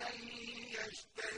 مَن يَشْتَرِي